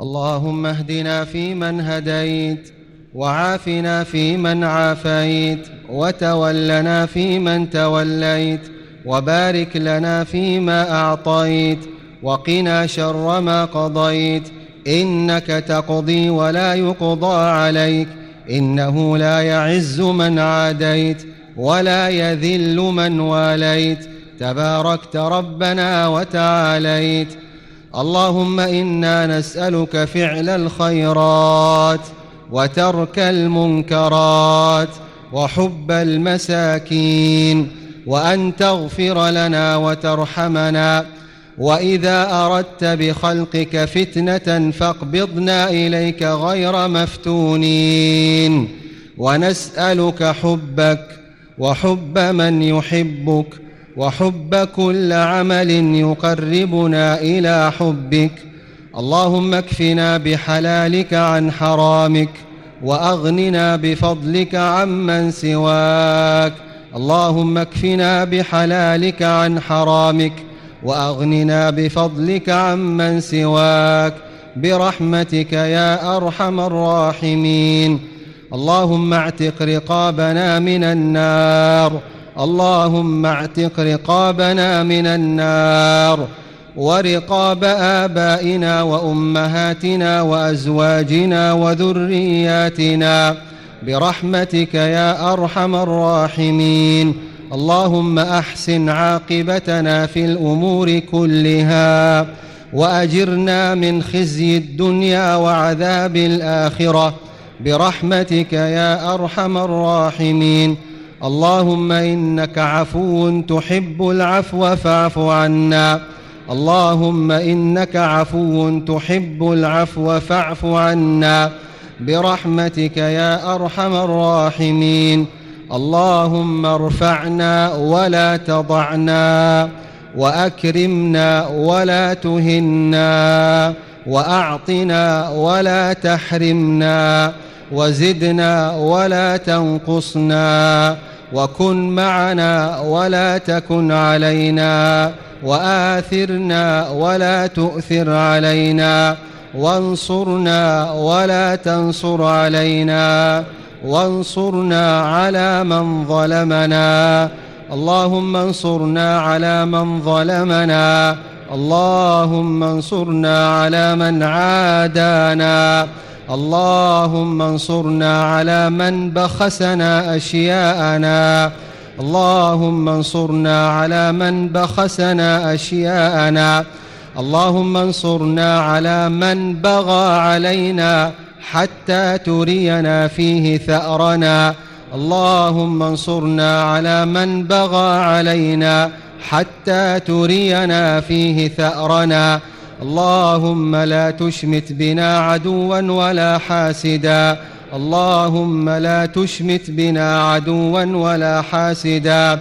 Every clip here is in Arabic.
اللهم اهدنا فيمن هديت وعافنا فيمن عافيت وتولنا فيمن توليت وبارك لنا فيما أعطيت وقنا شر ما قضيت. إنك تقضي ولا يقضى عليك إنه لا يعز من عاديت ولا يذل من واليت. تباركت ربنا وتعاليت اللهم إنا نسألك فعل الخيرات وترك المنكرات وحب المساكين وأن تغفر لنا وترحمنا وإذا أردت بخلقك فتنة فاقبضنا إليك غير مفتونين ونسألك حبك وحب من يحبك وحب كل عمل يقربنا إلى حبك. اللهم اكفنا بحلالك عن حرامك وأغننا بفضلك عمن سواك. اللهم اكفنا بحلالك عن حرامك وأغننا بفضلك عمن سواك. برحمتك يا أرحم الراحمين. اللهم اعتق رقابنا من النار. اللهم اعتق رقابنا من النار ورقاب آبائنا وأمهاتنا وأزواجنا وذرياتنا برحمتك يا أرحم الراحمين. اللهم أحسن عاقبتنا في الأمور كلها وأجرنا من خزي الدنيا وعذاب الآخرة برحمتك يا أرحم الراحمين. اللهم إنك عفو تحب العفو فاعف عنا. اللهم إنك عفو تحب العفو فاعف عنا. برحمتك يا أرحم الراحمين. اللهم ارفعنا ولا تضعنا. وأكرمنا ولا تهنا. وأعطنا ولا تحرمنا. وزدنا ولا تنقصنا. وكن معنا ولا تكن علينا وآثرنا ولا تؤثر علينا وانصرنا ولا تنصر علينا وانصرنا على من ظلمنا اللهم انصرنا على من ظلمنا اللهم انصرنا على من عادانا اللهم انصرنا على من بخسنا أشياءنا. اللهم انصرنا على من بخسنا أشياءنا. اللهم انصرنا على من بغى علينا حتى ترينا فيه ثأرنا. اللهم انصرنا على من بغى علينا حتى ترينا فيه ثأرنا. اللهم لا تشمت بنا عدوا ولا حاسدا. اللهم لا تشمت بنا عدوا ولا حاسدا.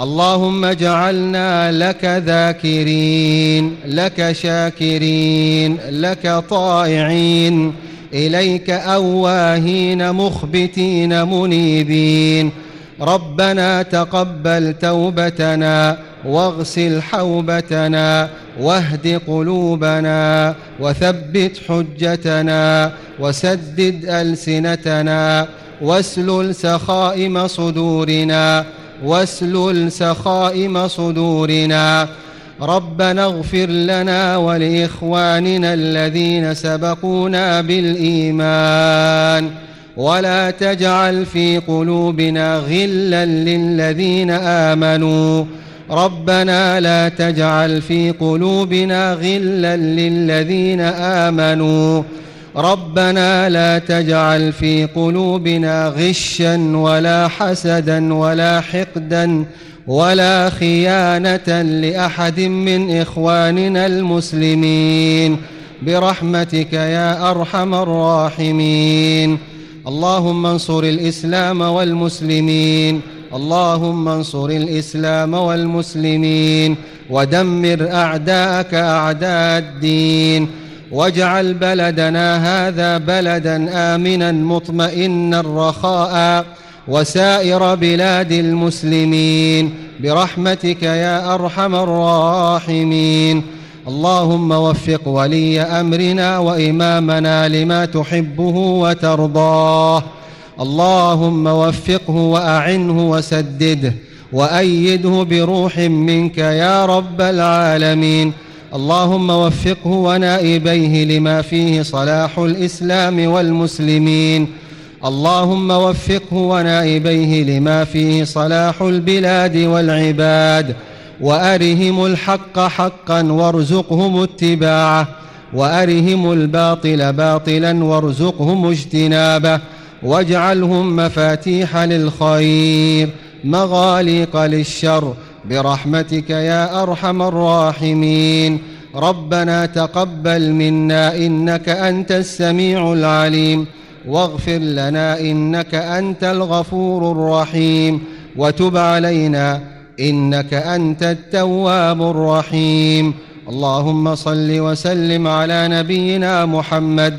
اللهم اجعلنا لك ذاكرين لك شاكرين لك طائعين. إليك أواهين مخبتين منيبين. ربنا تقبل توبتنا. واغسل حوبتنا واهد قلوبنا وثبت حجتنا وسدد ألسنتنا واسلل سخائم صدورنا واسلل سخائم صدورنا. ربنا اغفر لنا ولإخواننا الذين سبقونا بالإيمان. ولا تجعل في قلوبنا غلا للذين آمنوا. ربنا لا تجعل في قلوبنا غلا للذين آمنوا. ربنا لا تجعل في قلوبنا غشا ولا حسدا ولا حقدا ولا خيانة لأحد من إخواننا المسلمين. برحمتك يا أرحم الراحمين. اللهم انصر الإسلام والمسلمين. اللهم انصر الإسلام والمسلمين ودمر أعداءك أعداء الدين واجعل بلدنا هذا بلدا آمنا مطمئنا رخاء وسائر بلاد المسلمين برحمتك يا أرحم الراحمين اللهم وفق ولي أمرنا وإمامنا لما تحبه وترضاه اللهم وفقه وأعنه وسدده وأيده بروح منك يا رب العالمين. اللهم وفقه ونائبيه لما فيه صلاح الإسلام والمسلمين. اللهم وفقه ونائبيه لما فيه صلاح البلاد والعباد. وأرهم الحق حقا وارزقهم اتباعه. وأرهم الباطل باطلا وارزقهم اجتنابه. واجعلهم مفاتيح للخير مغاليق للشر. برحمتك يا أرحم الراحمين. ربنا تقبل منا إنك أنت السميع العليم. واغفر لنا إنك أنت الغفور الرحيم. وتب علينا إنك أنت التواب الرحيم. اللهم صل وسلم على نبينا محمد